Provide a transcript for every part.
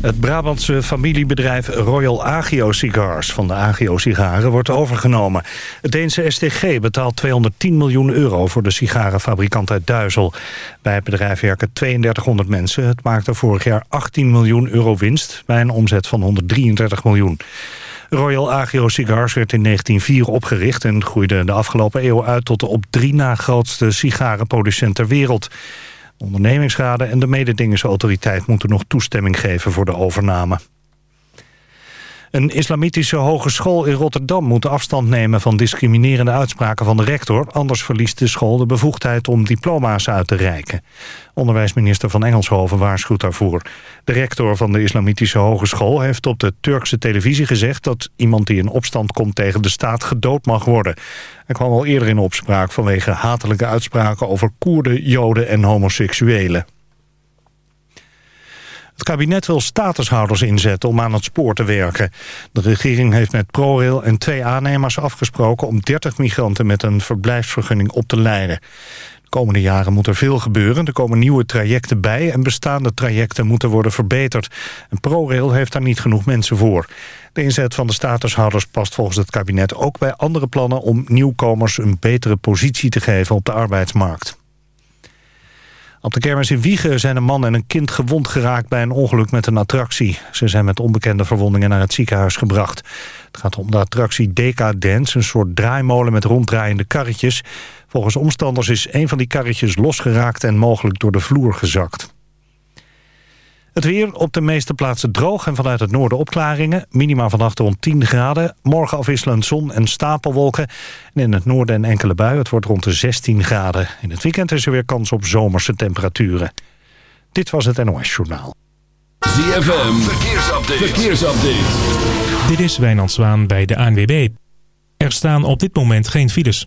Het Brabantse familiebedrijf Royal Agio Cigars van de Agio Sigaren wordt overgenomen. Het Deense STG betaalt 210 miljoen euro voor de sigarenfabrikant uit Duizel. Bij het bedrijf werken 3200 mensen. Het maakte vorig jaar 18 miljoen euro winst bij een omzet van 133 miljoen. Royal Agio Cigars werd in 1904 opgericht... en groeide de afgelopen eeuw uit tot de op drie na grootste sigarenproducent ter wereld. De ondernemingsraden en de mededingingsautoriteit moeten nog toestemming geven voor de overname. Een islamitische hogeschool in Rotterdam moet afstand nemen van discriminerende uitspraken van de rector. Anders verliest de school de bevoegdheid om diploma's uit te reiken. Onderwijsminister van Engelshoven waarschuwt daarvoor. De rector van de islamitische hogeschool heeft op de Turkse televisie gezegd... dat iemand die in opstand komt tegen de staat gedood mag worden. Hij kwam al eerder in opspraak vanwege hatelijke uitspraken over Koerden, Joden en homoseksuelen. Het kabinet wil statushouders inzetten om aan het spoor te werken. De regering heeft met ProRail en twee aannemers afgesproken... om 30 migranten met een verblijfsvergunning op te leiden. De komende jaren moet er veel gebeuren. Er komen nieuwe trajecten bij en bestaande trajecten moeten worden verbeterd. En ProRail heeft daar niet genoeg mensen voor. De inzet van de statushouders past volgens het kabinet ook bij andere plannen... om nieuwkomers een betere positie te geven op de arbeidsmarkt. Op de kermis in Wiegen zijn een man en een kind gewond geraakt bij een ongeluk met een attractie. Ze zijn met onbekende verwondingen naar het ziekenhuis gebracht. Het gaat om de attractie Deca Dance, een soort draaimolen met ronddraaiende karretjes. Volgens omstanders is een van die karretjes losgeraakt en mogelijk door de vloer gezakt. Het weer op de meeste plaatsen droog en vanuit het noorden opklaringen. Minima vannacht rond 10 graden. Morgen afwisselend zon en stapelwolken. En in het noorden en enkele buien. Het wordt rond de 16 graden. In het weekend is er weer kans op zomerse temperaturen. Dit was het NOS Journaal. ZFM, verkeersupdate. verkeersupdate. Dit is Wijnand Zwaan bij de ANWB. Er staan op dit moment geen files.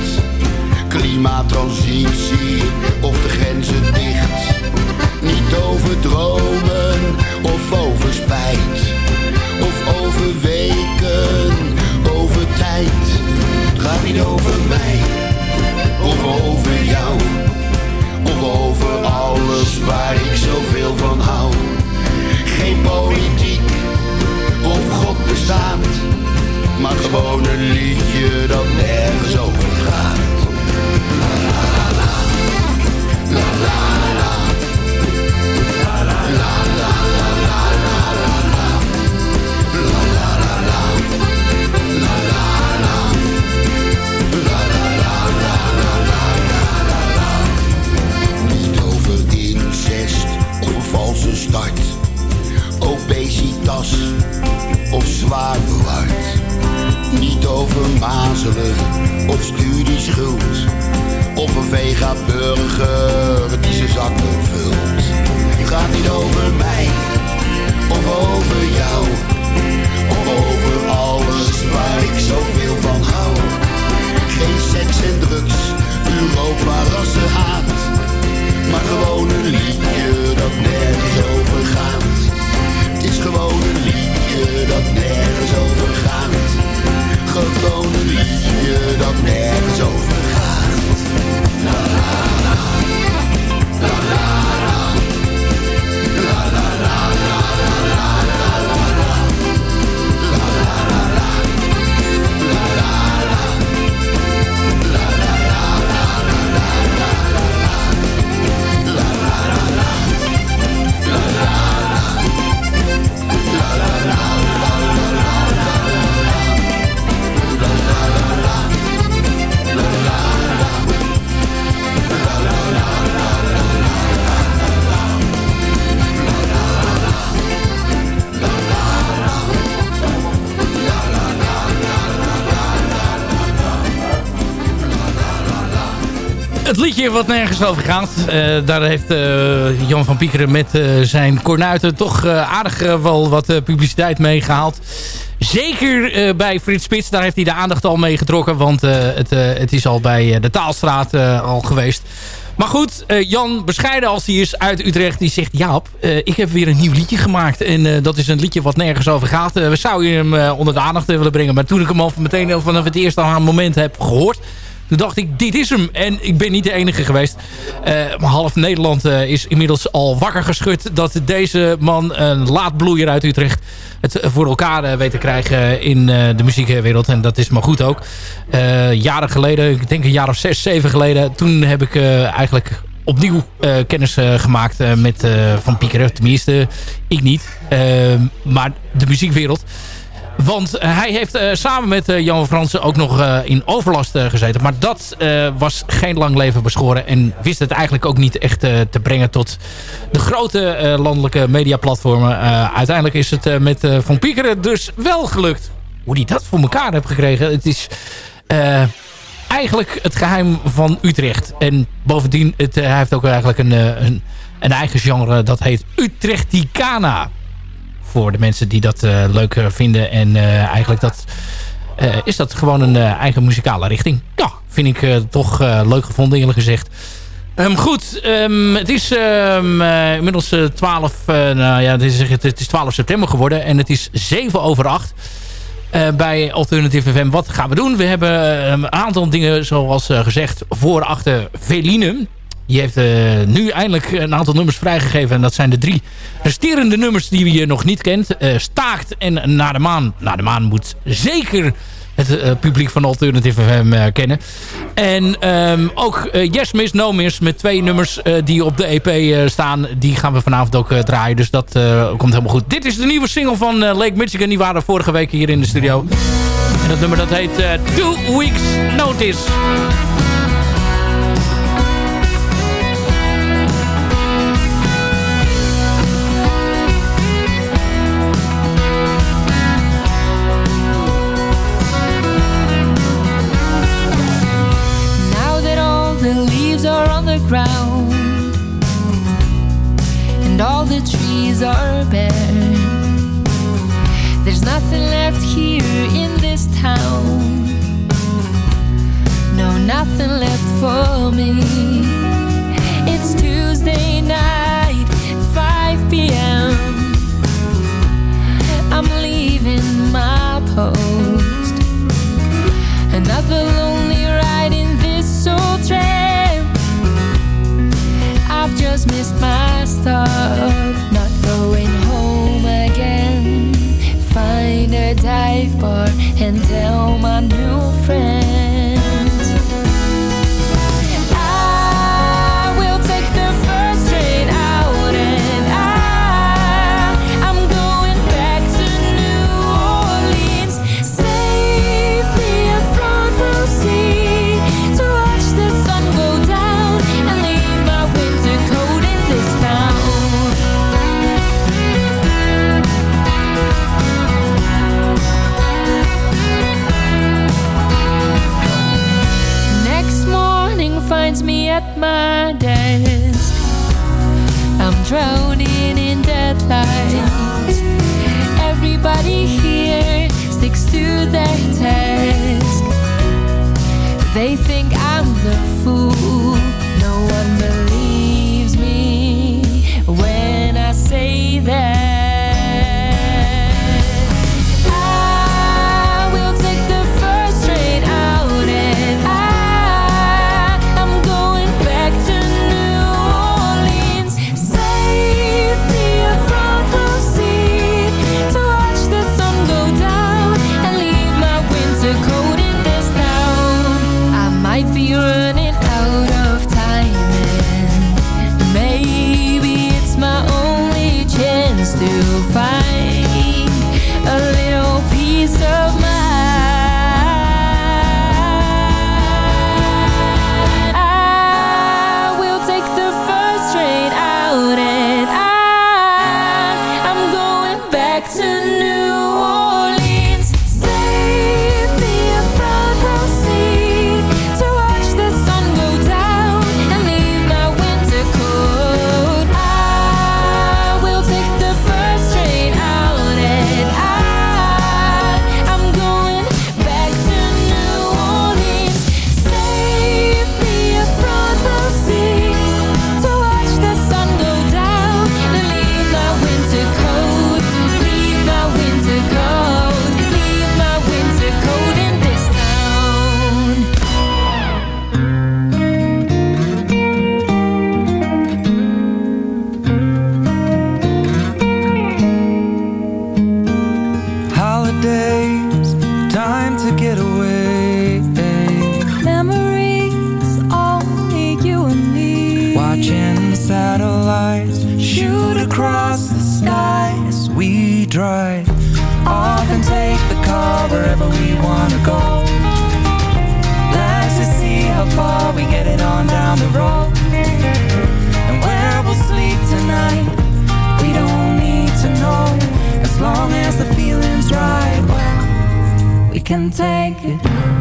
Klimaattransitie of de grenzen dicht. Niet over dromen of over spijt. Of over weken, over tijd. Het gaat niet over mij of over jou. Of over alles waar ik zoveel van hou. Geen politiek het liedje wat nergens over gaat. daar heeft Jan van Piekeren met zijn kornuiten toch aardig wel wat publiciteit mee gehaald. Zeker bij Frits Spits, daar heeft hij de aandacht al mee getrokken. Want het, het is al bij de Taalstraat al geweest. Maar goed, Jan, bescheiden als hij is uit Utrecht, die zegt... Jaap, ik heb weer een nieuw liedje gemaakt. En dat is een liedje wat nergens over gaat. we zouden hem onder de aandacht willen brengen. Maar toen ik hem al meteen vanaf het eerste moment heb gehoord... Toen dacht ik, dit is hem. En ik ben niet de enige geweest. Uh, half Nederland uh, is inmiddels al wakker geschud... dat deze man, een laadbloeier uit Utrecht... het voor elkaar uh, weet te krijgen in de muziekwereld. En dat is maar goed ook. jaren geleden, ik denk een jaar of zes, zeven geleden... toen heb ik eigenlijk opnieuw kennis gemaakt met Van Piekeren. Tenminste, ik niet. maar de muziekwereld... Want eh, hij heeft uh, samen met uh, Jan Fransen ook nog in overlast gezeten. Maar dat was geen lang leven beschoren. En wist het eigenlijk ook niet echt te brengen tot de grote landelijke mediaplatformen. uiteindelijk is het met Van Piekeren dus wel gelukt. Hoe hij dat voor elkaar heeft gekregen. Het is eigenlijk het geheim van Utrecht. En bovendien, het, hij heeft ook eigenlijk een, een, een eigen genre. Dat heet Utrechticana voor de mensen die dat uh, leuk eh, vinden. En uh, eigenlijk dat, uh, is dat gewoon een eigen muzikale richting. Ja, vind ik toch leuk gevonden eerlijk gezegd. Um, goed, um, het is um, inmiddels 12, nou ja, het is, het is 12 september geworden en het is 7 over 8. bij Alternative FM. Wat gaan we doen? We hebben een aantal dingen, zoals gezegd, voor achter Veline. Die heeft uh, nu eindelijk een aantal nummers vrijgegeven. En dat zijn de drie resterende nummers die je nog niet kent. Uh, Staakt en Naar de Maan. Naar de Maan moet zeker het uh, publiek van Alternative FM kennen. En um, ook Yes Miss No Miss met twee nummers die op de EP staan. Die gaan we vanavond ook draaien. Dus dat komt helemaal goed. Dit is de nieuwe single van Lake Michigan. Die waren vorige week hier in de studio. En dat nummer dat heet Two Weeks Notice. Ground and all the trees are bare. There's nothing left here in this town. No, nothing left for me. It's Tuesday night, 5 p.m. I'm leaving my post. Another just missed my stop. Not going home again. Find a dive bar and tell my new friend. at my desk. I'm drowning in deadlines. Everybody here sticks to their task. They think I'm the fool. No one believes. Take it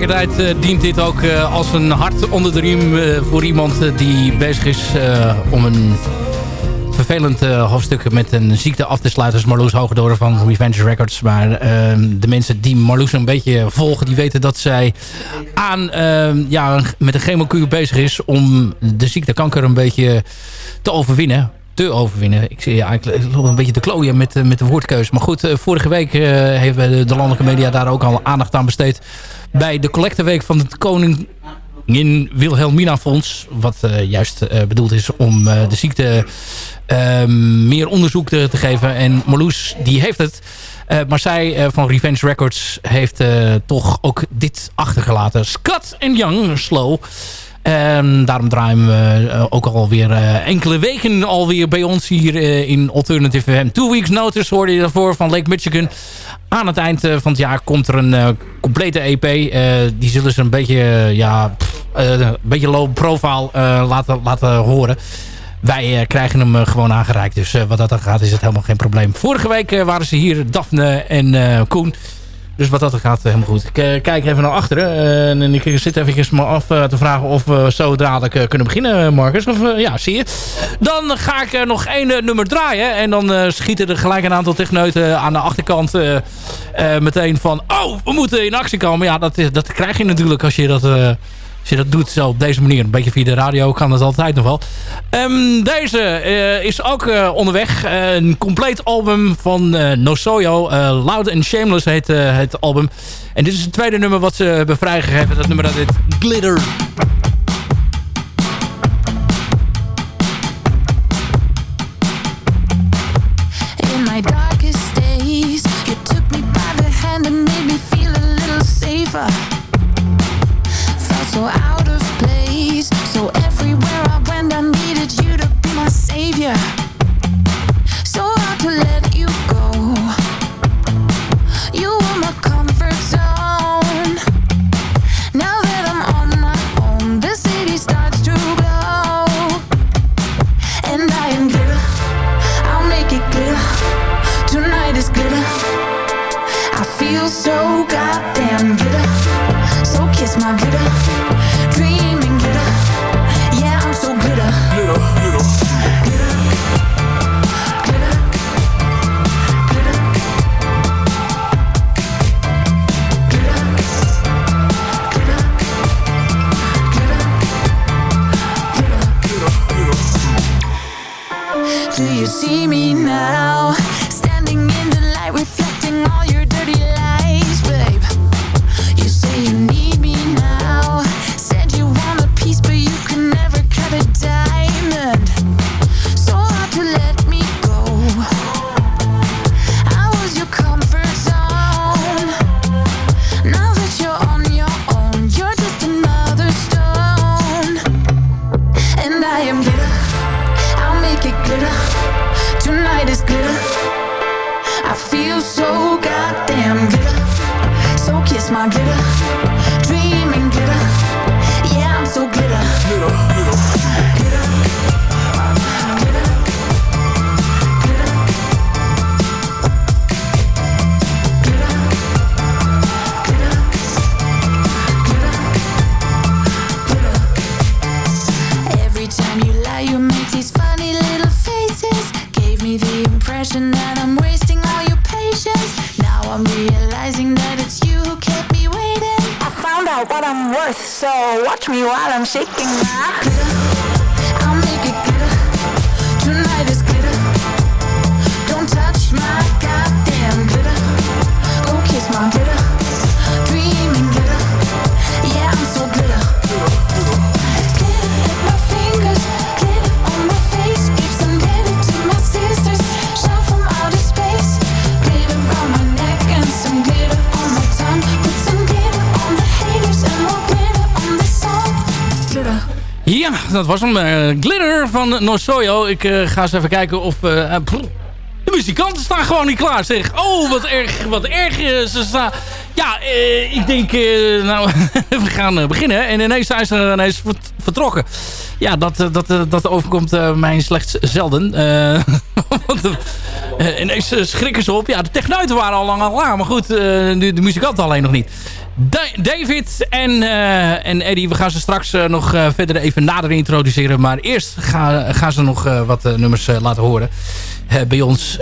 tegelijkertijd uh, dient dit ook uh, als een hart onder de riem uh, voor iemand die bezig is om een vervelend hoofdstuk met een ziekte af te sluiten. is Marloes Hoogdorf van Revenge Records. Maar ehm, de mensen die Marloes een beetje volgen, die weten dat zij aan, ehm, ja, met een chemokuur bezig is om de ziekte kanker een beetje te overwinnen te overwinnen. Ik zie eigenlijk een beetje te klooien met, met de woordkeuze. Maar goed, vorige week uh, heeft de landelijke media daar ook al aandacht aan besteed bij de collecteweek van het Koningin Wilhelmina Fonds. Wat juist bedoeld is om de ziekte ehm, meer onderzoek te, te, geven. En Marloes, die heeft het. maar zij van Revenge Records heeft toch ook dit achtergelaten. Scott en Young, Slow. Daarom draaien we ook alweer enkele weken alweer bij ons hier in Alternative FM. Two Weeks Notice hoorde je daarvoor van Lake Michigan. Aan het eind van het jaar komt er een complete EP. die zullen ze een beetje, ja, een beetje low profile laten, laten horen. Wij krijgen hem gewoon aangereikt. Dus wat dat dan gaat is het helemaal geen probleem. Vorige week waren ze hier, Daphne en Koen. Dus wat dat gaat, helemaal goed. Ik kijk even naar achteren. Uh, en ik zit even maar af uh, te vragen of we zo dadelijk uh, kunnen beginnen, Marcus. Of ja, zie je. Dan ga ik nog één nummer draaien. En dan schieten er gelijk een aantal techneuten aan de achterkant meteen van... Oh, we moeten in actie komen. Ja, dat, dat krijg je natuurlijk als je dat als je dat doet zo op deze manier, een beetje via de radio, kan dat altijd nog wel. Um, deze uh, is ook uh, onderweg. Uh, een compleet album van No Soyo. Loud and Shameless heet het album. En dit is het tweede nummer wat ze hebben vrijgegeven. Dat nummer dat heet Glitter. Dat was hem. eh, Glitter van Nosoyo. Ik eh, ga eens even kijken of... eh, de muzikanten staan gewoon niet klaar, zeg. Oh, wat erg, wat erg. ze staan... Ja, ik denk... nou, we gaan beginnen. En ineens zijn ze ineens vert- vertrokken. Ja, dat, dat, dat overkomt mij slechts zelden. Ineens schrikken ze op. Ja, de techneuten waren al lang al klaar. Maar goed, nu de muzikanten alleen nog niet. Da- David en, eh, en Eddie, we gaan ze straks eh, nog eh, verder even nader introduceren. Maar eerst ga- gaan ze nog wat nummers laten horen bij ons.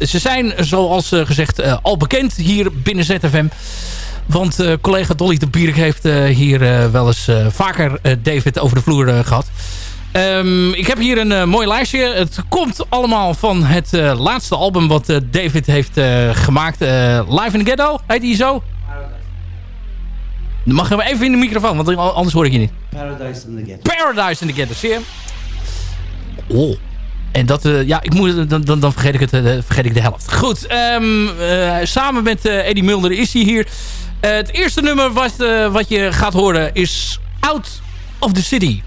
Ze zijn, zoals gezegd, al bekend hier binnen ZFM. Want collega Dolly de Bierk heeft hier wel eens vaker David over de vloer eh, gehad. Ehm, ik heb hier een mooi lijstje. Het komt allemaal van het laatste album wat David heeft gemaakt. Live in the Ghetto, heet die zo? Dan mag je maar even in de microfoon, want anders hoor ik je niet. Paradise in the Ghetto. Paradise in the Ghetto, zie je? Oh. En dat, eh, ja, ik moet, dan, dan, dan vergeet, ik het, eh, vergeet ik de helft. Goed, ehm, eh, samen met Eddie Mulder is hij hier. Het eerste nummer wat, wat je gaat horen is Out of the City.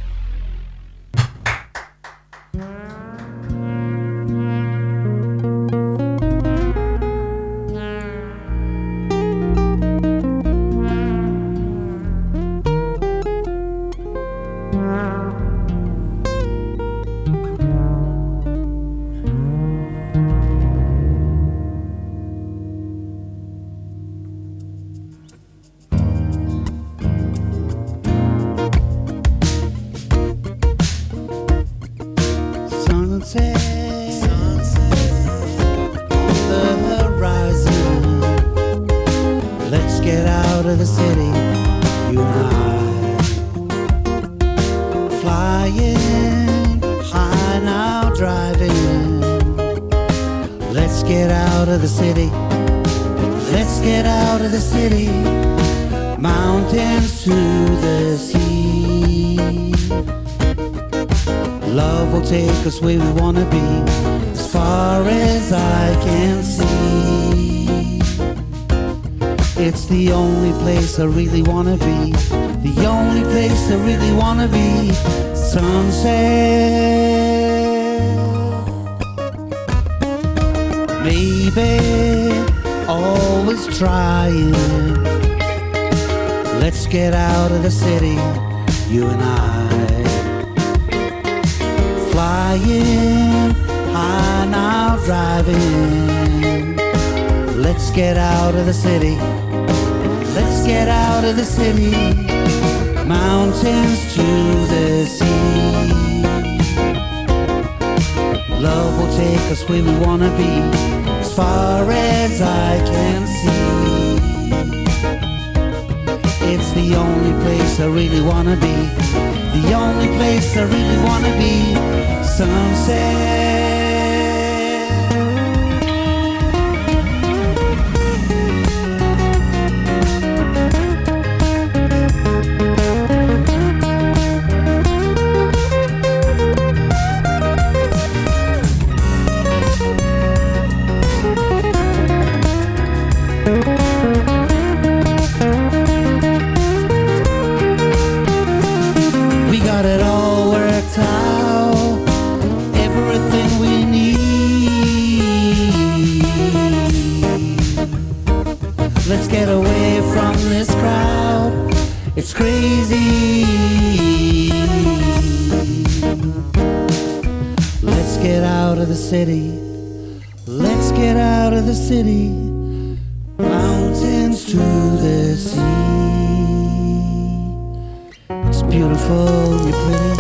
Far as I can see. It's the only place I really wanna be, the only place I really wanna be. Sunset. Maybe always trying. Let's get out of the city, you and I flying high now driving? Let's get out of the city. Let's get out of the city. Mountains to the sea. Love will take us where we wanna be as far as i can see. It's the only place i really wanna be the only place I really wanna be. Sunset Beautiful, you're pretty,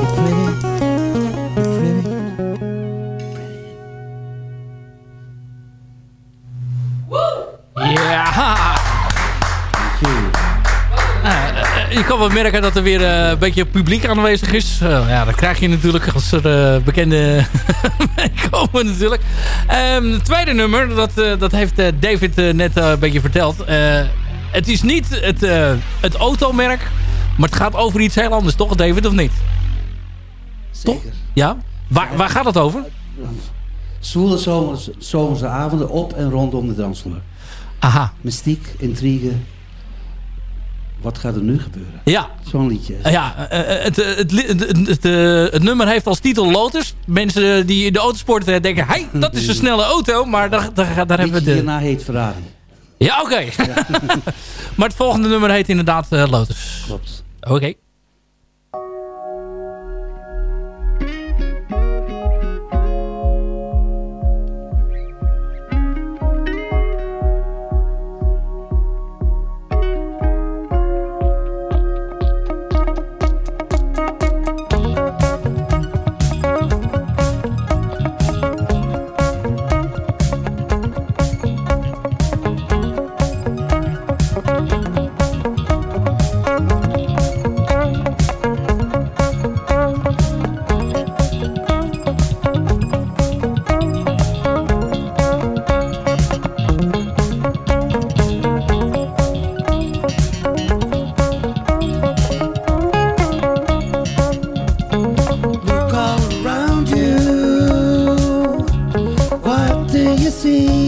you're pretty, you're pretty. Ja! Eh, je kan wel merken dat er weer eh, een beetje publiek aanwezig is. Eh, ja, dat krijg je natuurlijk als er eh, bekende komen natuurlijk. Ehm, het tweede nummer, dat, dat heeft David net een beetje verteld. Het is niet het, het automerk, maar het gaat over iets heel anders, toch David, of niet? Zeker. Ja? Waar, waar gaat het over? Zwoele zomers, zomerse avonden op en rondom de dansvloer. Aha, Mystiek, intrigue. Wat gaat er nu gebeuren? ja. Zo'n liedje. Ja, eh, het, eh, het, het, het, eh, nummer heeft als titel Lotus. Mensen die in de autosport eh, denken... hey, dat is een snelle auto. Maar daar, daar, daar hebben we de... hierna heet Ferrari. Ja, oké. maar het volgende nummer heet inderdaad eh, Lotus. Klopt. Oké. See?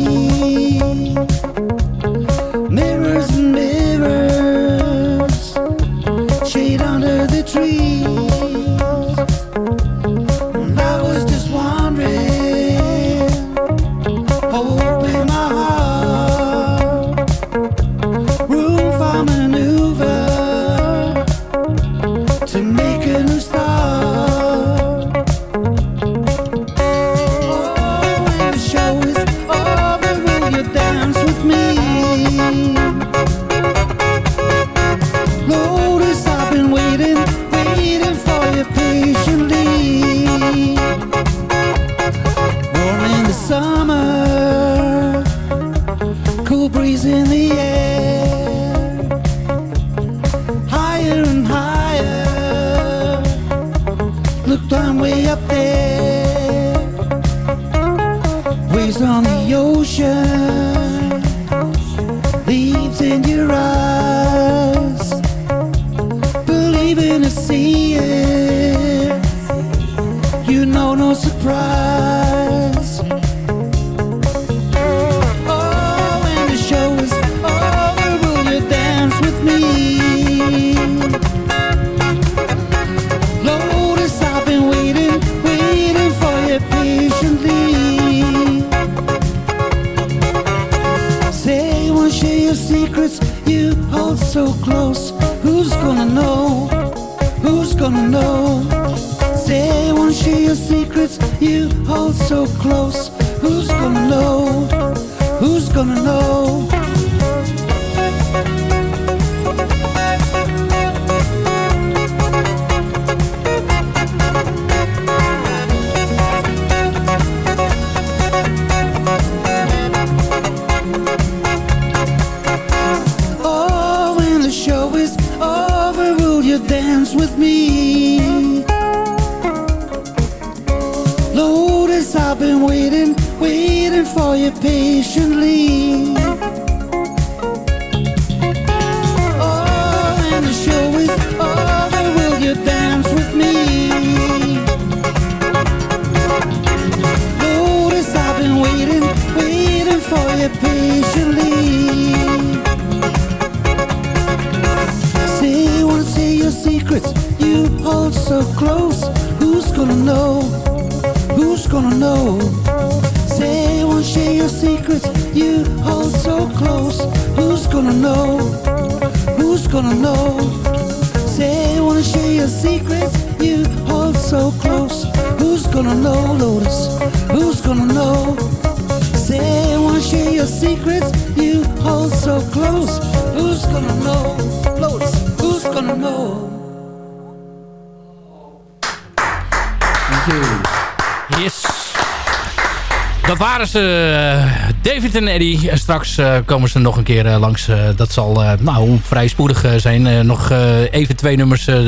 En Eddie. En straks eh, komen ze nog een keer eh, langs. Eh, dat zal eh, nou, vrij spoedig eh, zijn. Eh, nog eh, even twee nummers eh,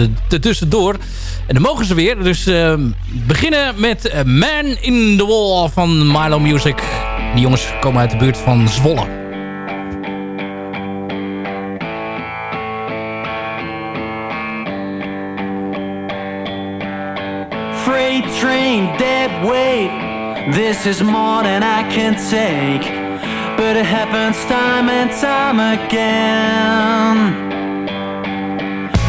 tussendoor. En dan mogen ze weer. Dus eh, beginnen met eh, Man in the Wall van Milo Music. Die jongens komen uit de buurt van Zwolle. Train, dead weight. This is more than I can take. But it happens time and time again.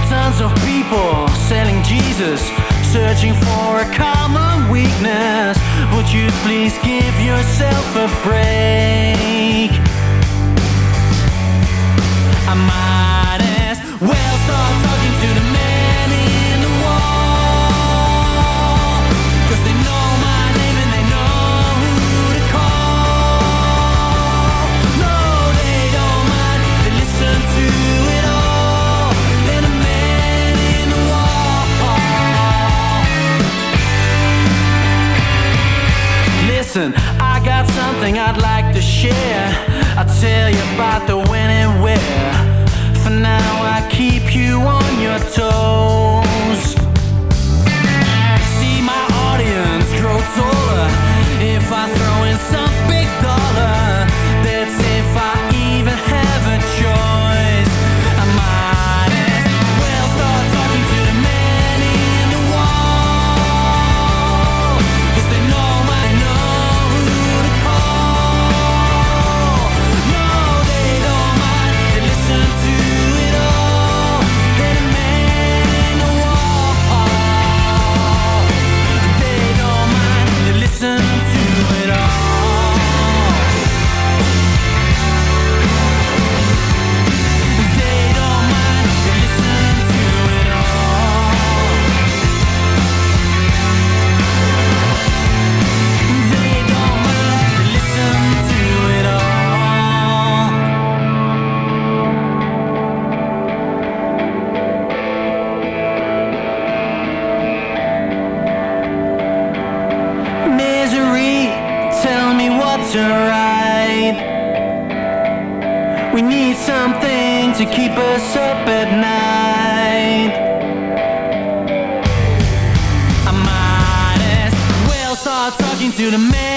Tons of people selling Jesus, searching for a common weakness. Would you please give yourself a break? I might as well start Listen, I got something I'd like to share. I'll tell you about the when and where. For now, I keep you on your toes. To keep us up at night. I might as well start talking to the man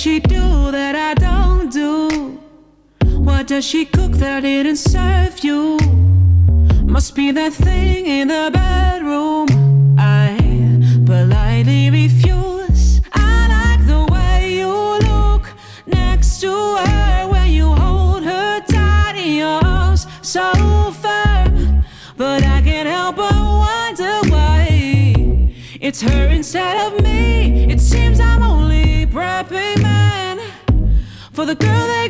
she do that I don't do? What does she cook that didn't serve you? Must be that thing in the bedroom. For the girl they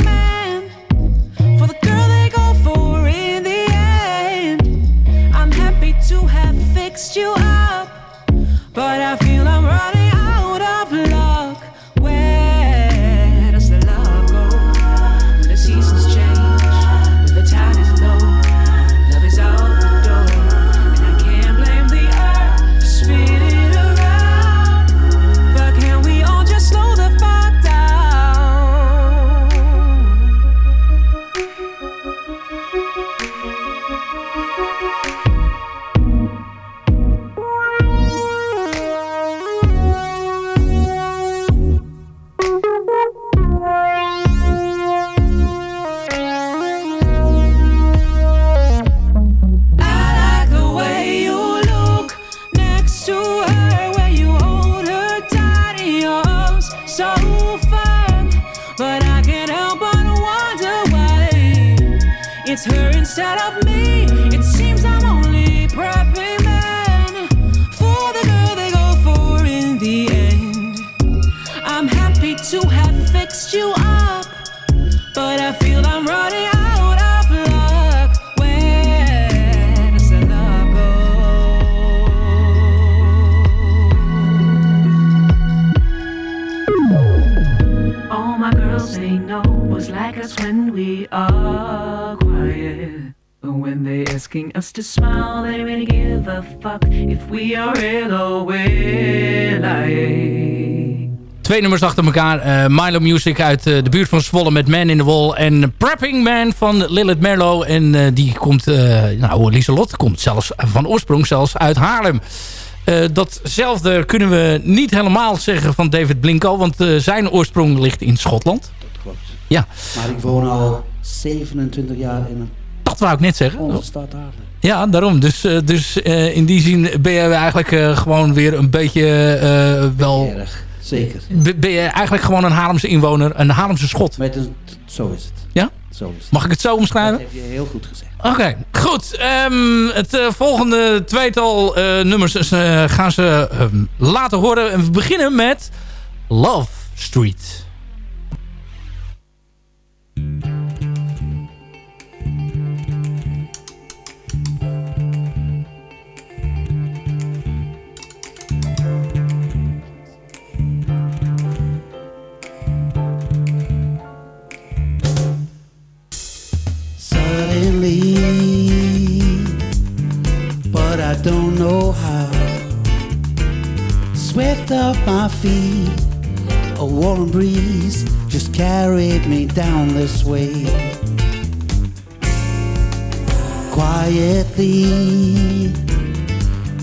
but I of me. It seems I'm only prepping asking us to smile, they really give a fuck if we are real or we're lying. Twee nummers achter elkaar. eh, Milo Music uit eh, de buurt van Zwolle met Man in the Wall. En Prepping Man van Lilith Merlo. En eh, die komt, eh nou Lieselot komt zelfs van oorsprong zelfs uit Haarlem. Eh, datzelfde kunnen we niet helemaal zeggen van David Blinko. Want eh, zijn oorsprong ligt in Schotland. Dat klopt. Ja, Maar ik woon al 27 jaar in een dat wou ik net zeggen. onze stad Haarlem. Ja, daarom. Dus, eh, dus eh, in die zin ben je eigenlijk eh, gewoon weer een beetje wel... Erg, zeker. be- Ben je eigenlijk gewoon een Haarlemse inwoner, een Haarlemse schot. Met een, zo is het. Ja? Zo is het. Mag ik het zo Dat omschrijven? heb je heel goed gezegd. Oké, goed. Ehm, het volgende tweetal nummers gaan ze ehm, laten horen. En we beginnen met Love Street. Know how. Swept off my feet, a warm breeze just carried me down this way. Quietly,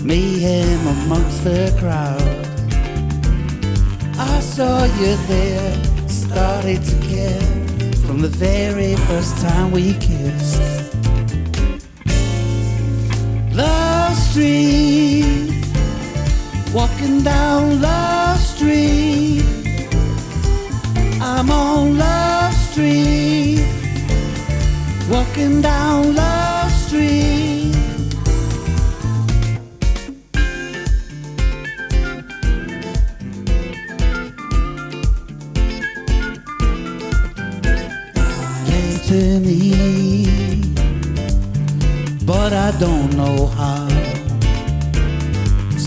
mayhem amongst the crowd. I saw you there, started to care from the very first time we kissed. Street, walking down Love Street. I'm on Love Street, walking down Love Street.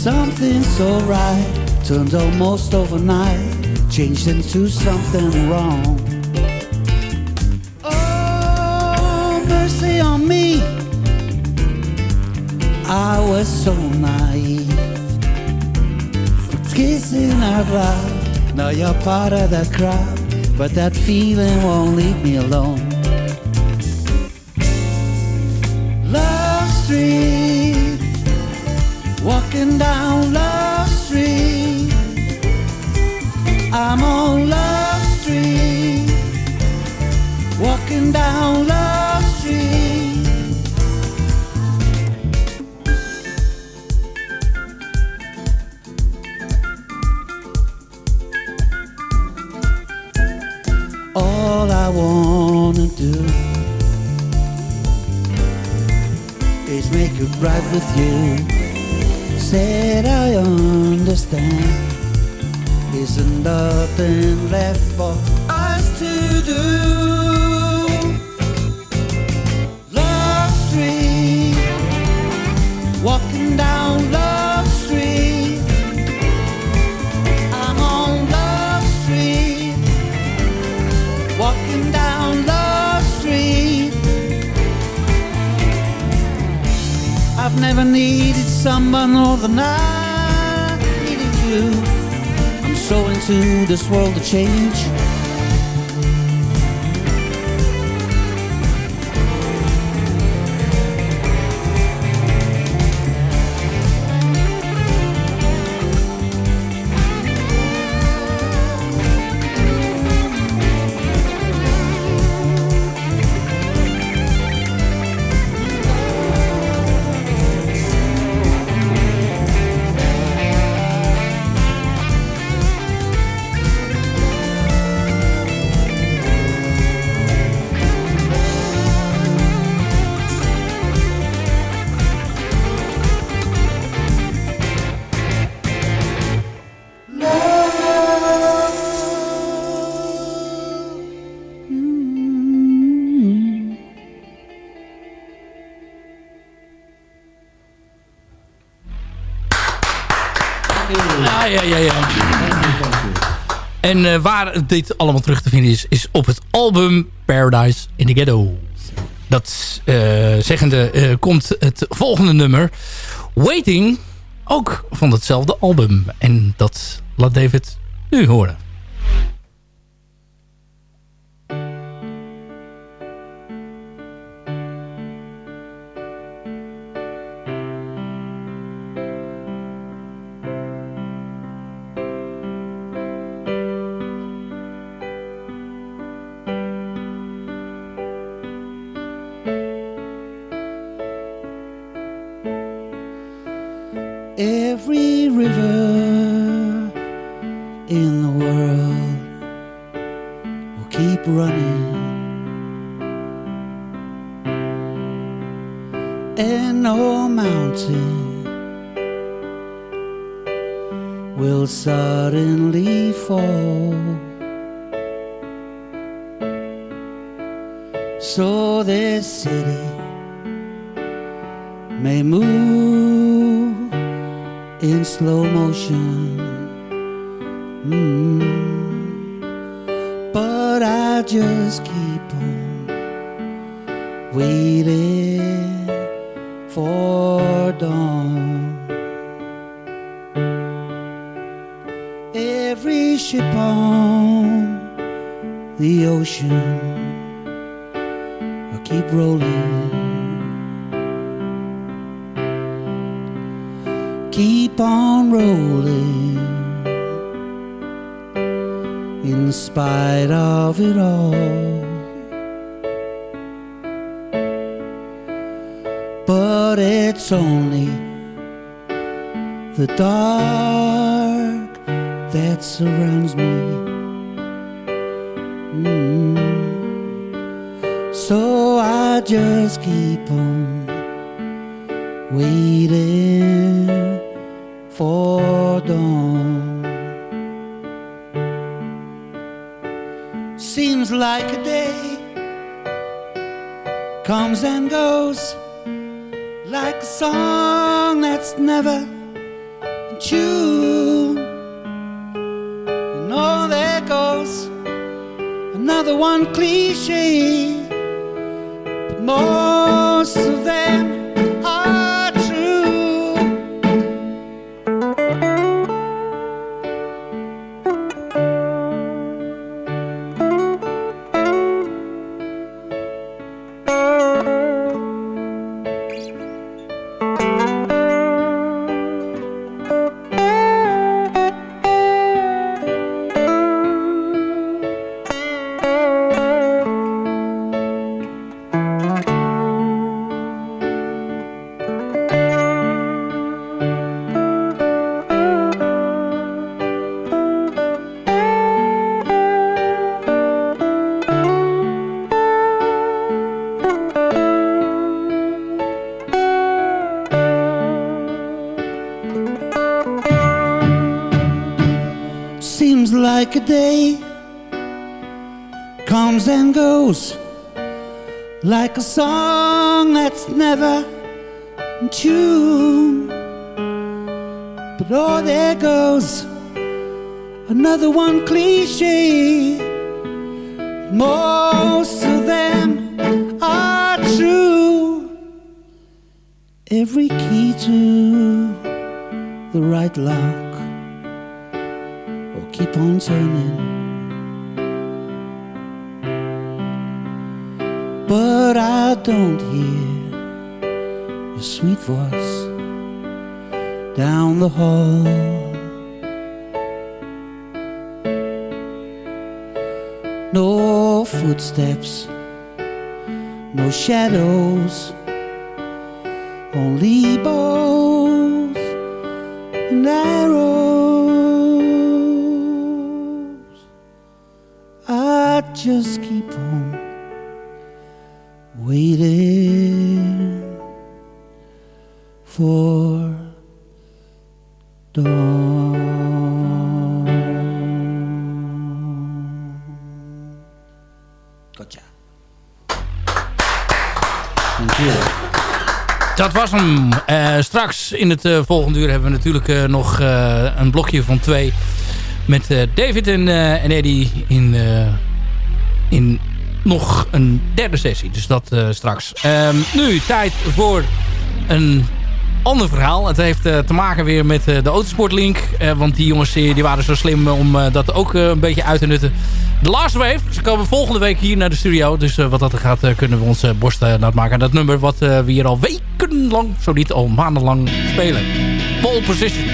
Something so right turned almost overnight, changed into something wrong. Oh, mercy on me. I was so naive. Kissing out loud, now you're part of the crowd, but that feeling won't leave me alone. Is make it right with you. Said I understand. Isn't nothing left for us to do? Never needed someone more than I needed you. I'm so into this world of change. En eh, waar dit allemaal terug te vinden is, is op het album Paradise in the Ghetto. Dat eh, zeggende eh, komt het volgende nummer. Waiting, ook van hetzelfde album. En dat laat David nu horen. Waiting for dawn. Seems like a day comes and goes, like a song that's never in tune. And oh, there goes another one cliche, but most of them keep on turning. But I don't hear your sweet voice down the hall. No footsteps, no shadows, only bows and arrows. Eh, straks in het eh, volgende uur hebben we natuurlijk eh, nog een blokje van twee. Met David en, en Eddie in, in nog een derde sessie. Dus dat straks. Ehm, nu tijd voor een ander verhaal. Het heeft te maken weer met de Autosportlink. Want die jongens die waren zo slim om dat ook een beetje uit te nutten. De Last Wave. Ze komen volgende week hier naar de studio. Dus wat dat gaat kunnen we onze uh, borst uh, nat maken. Dat nummer wat uh, we hier al wekenlang, zo niet al maandenlang spelen. Pole Position.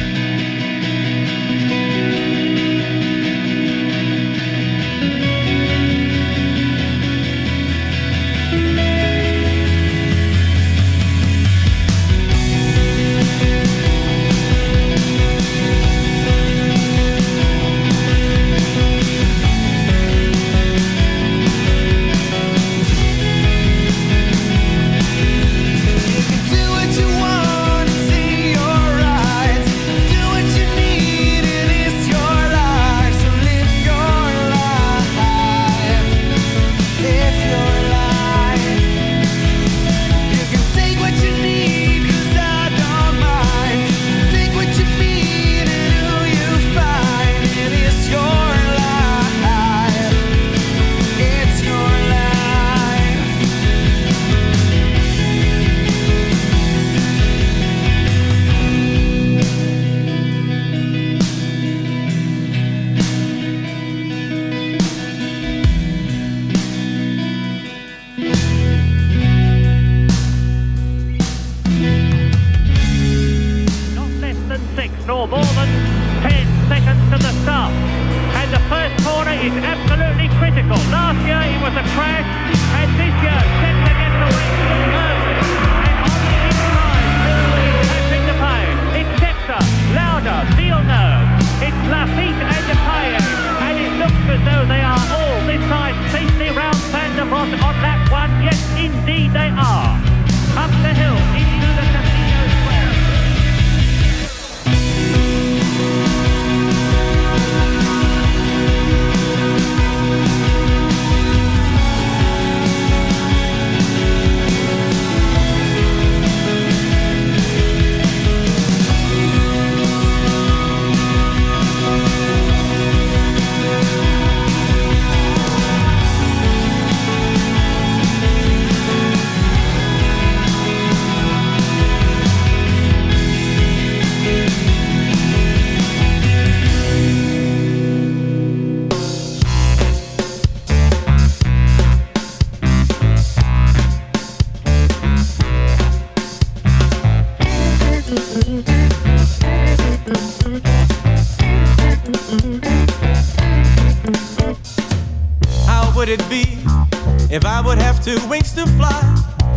Two wings to fly?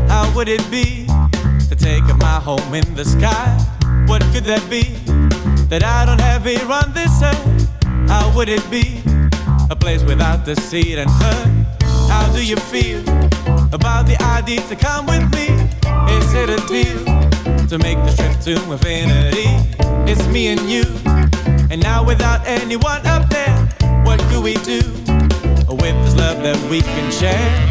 How would it be to take my home in the sky? What could that be that I don't have here on this earth? How would it be a place without deceit and hurt? How do you feel about the idea to come with me? Is it a deal to make the trip to infinity? It's me and you, and now without anyone up there. What could we do with this love that we can share?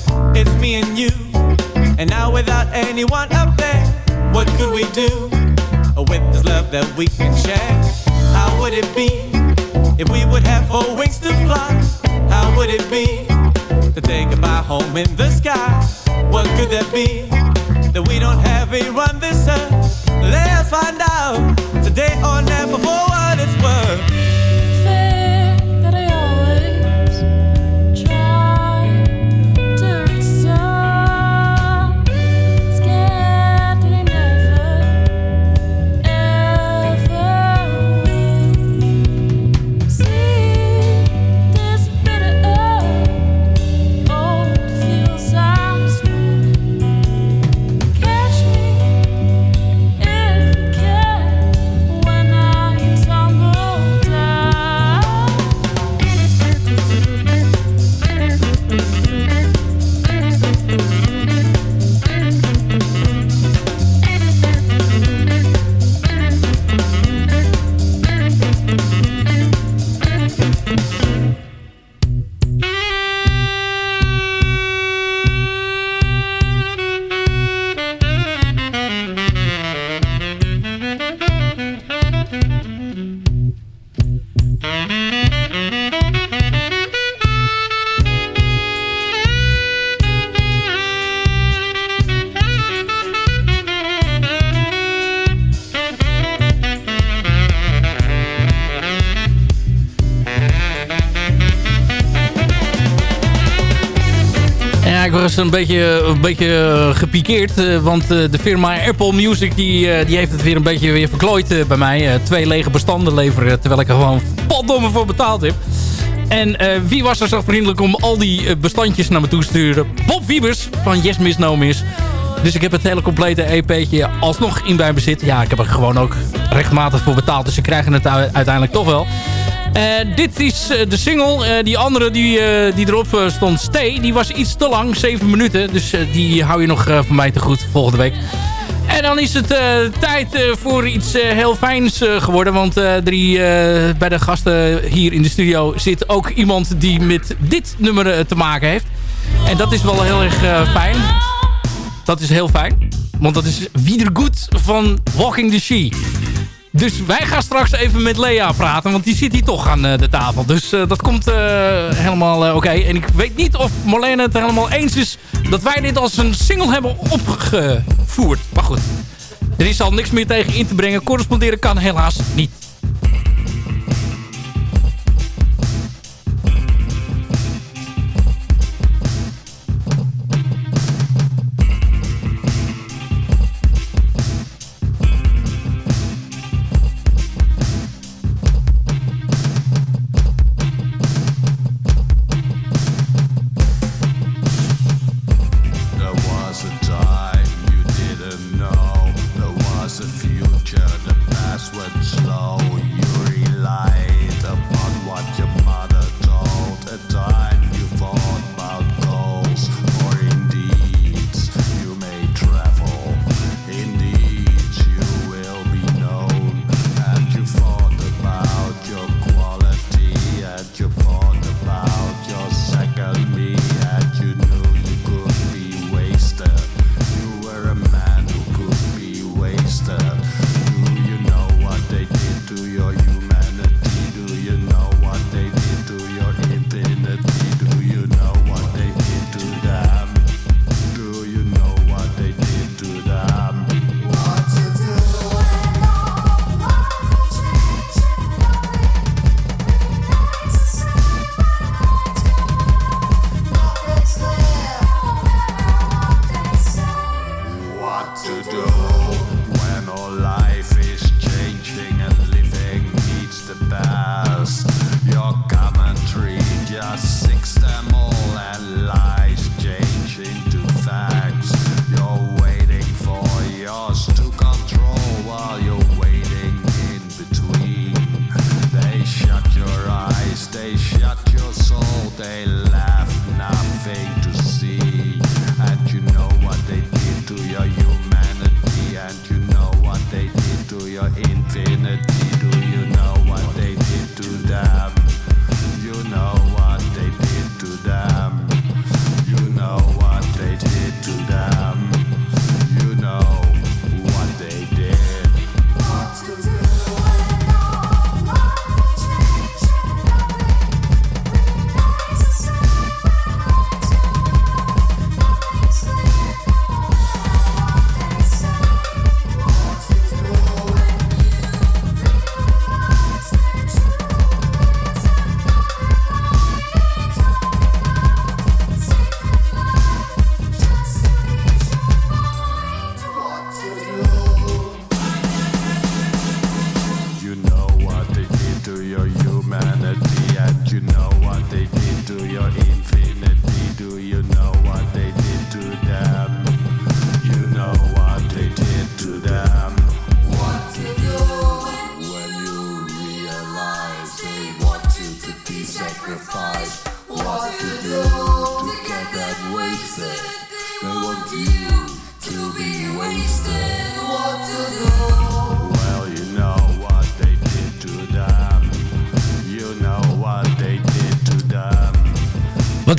It's me and you, and now without anyone up there, what could we do with this love that we can share? How would it be if we would have four wings to fly? How would it be to take bye home in the sky? What could that be that we don't have a run this earth? Let's find out today or never for what it's worth. Een beetje, een beetje eh, gepikeerd. eh, want eh, de firma Apple Music die, die heeft het weer een beetje weer verklooid bij mij. Twee lege bestanden leveren terwijl ik er gewoon potdomme voor betaald heb. En wie was er zo vriendelijk om al die bestandjes naar me toe te sturen? Bob Wiebers van Yes Miss. Dus ik heb het hele complete EP'tje alsnog in mijn bezit. Ja, ik heb er gewoon ook regelmatig voor betaald. Dus ze krijgen het uiteindelijk toch wel. Eh, dit is eh, de single. Eh, die andere die, die erop stond, Stay, die was iets te lang. 7 minuten. Dus die hou je nog van mij te goed volgende week. En dan is het tijd voor iets heel fijns geworden. Want drie, bij de gasten hier in de studio zit ook iemand die met dit nummer te maken heeft. En dat is wel heel erg fijn. Dat is heel fijn. Want dat is Wiedergoed van Walking the She. Dus wij gaan straks even met Lea praten. Want die zit hier toch aan eh, de tafel. Dus eh, dat komt eh, helemaal oké. En ik weet niet of Marlene het helemaal eens is... dat wij dit als een single hebben opgevoerd. Maar goed. Er is al niks meer tegen in te brengen. Corresponderen kan helaas niet.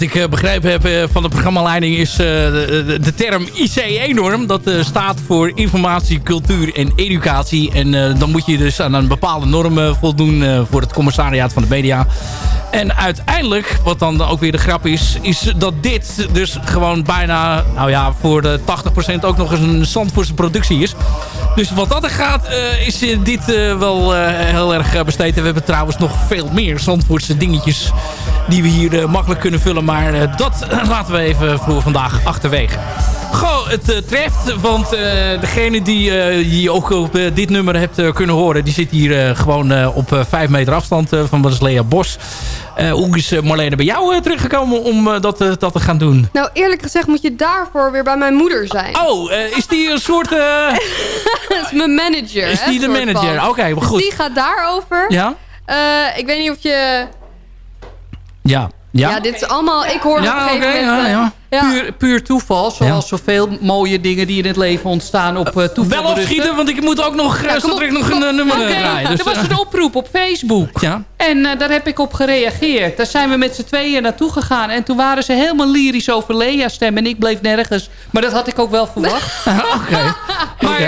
Ik eh, begrepen heb eh, van de programmaleiding is eh, de, de- term ICE-norm. Dat staat voor informatie, cultuur en educatie. En dan moet je dus aan een bepaalde norm voldoen voor het commissariaat van de media. En uiteindelijk, wat dan ook weer de grap is, is dat dit dus gewoon bijna, nou ja, voor de 80% ook nog eens een Zandvoortse productie is. Dus wat dat er gaat, eh, is eh, dit eh, wel heel erg besteed. En we hebben trouwens nog veel meer Zandvoortse dingetjes die we hier makkelijk kunnen vullen. Maar dat laten we even voor vandaag achterwege. Goh, het eh, treft, want eh, degene die, eh, je ook op dit nummer hebt kunnen horen... die zit hier gewoon op eh, vijf meter afstand van dat is Lea Bos. Hoe is Marlene bij jou teruggekomen om dat, dat te gaan doen? Nou, eerlijk gezegd moet je daarvoor weer bij mijn moeder zijn. Oh, is die een soort... dat is mijn manager. Is hè, die de manager? Oké, maar Dus goed. die gaat daarover. Ja? Ik weet niet of je... Ja. Ja, Ja? dit is allemaal... Ik hoor Ja, op een gegeven oké, moment... ja, eh, ja. Puur, puur toeval, zoals zoveel mooie dingen die in het leven ontstaan op eh toeval Wel opschieten, want ik moet ook nog, eh, Ja, op, nog een eh, nummer eh, draaien. Dus, er was een oproep op Facebook. Ja. En eh, daar heb ik op gereageerd. Daar zijn we met z'n tweeën naartoe gegaan. En toen waren ze helemaal lyrisch over Lea's stem. En ik bleef nergens. Maar dat had ik ook wel verwacht. Oké. Maar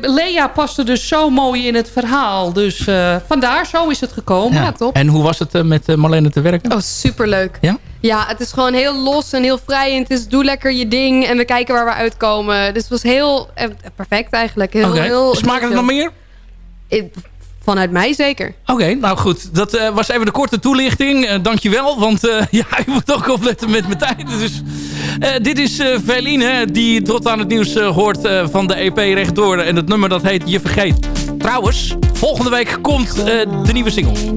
Lea paste dus zo mooi in het verhaal. Dus eh, vandaar, zo is het gekomen. Ja. En hoe was het met eh, Marlene te werken? Oh, superleuk. Ja? Ja, het is gewoon heel los en heel vrij. En het is doe lekker je ding en we kijken waar we uitkomen. Dus het was heel eh, perfect eigenlijk. Heel, Oké. heel, Smaakt het heel nog meer? Vanuit mij zeker. Oké, nou goed. Dat eh, was even de korte toelichting. Eh, dankjewel, want eh, ja, je moet ook opletten met mijn tijd. Dus, eh, dit is eh Veline, die tot aan het nieuws hoort eh, van de EP rechtdoor. En het nummer dat heet Je Vergeet. Trouwens, volgende week komt eh, de nieuwe single.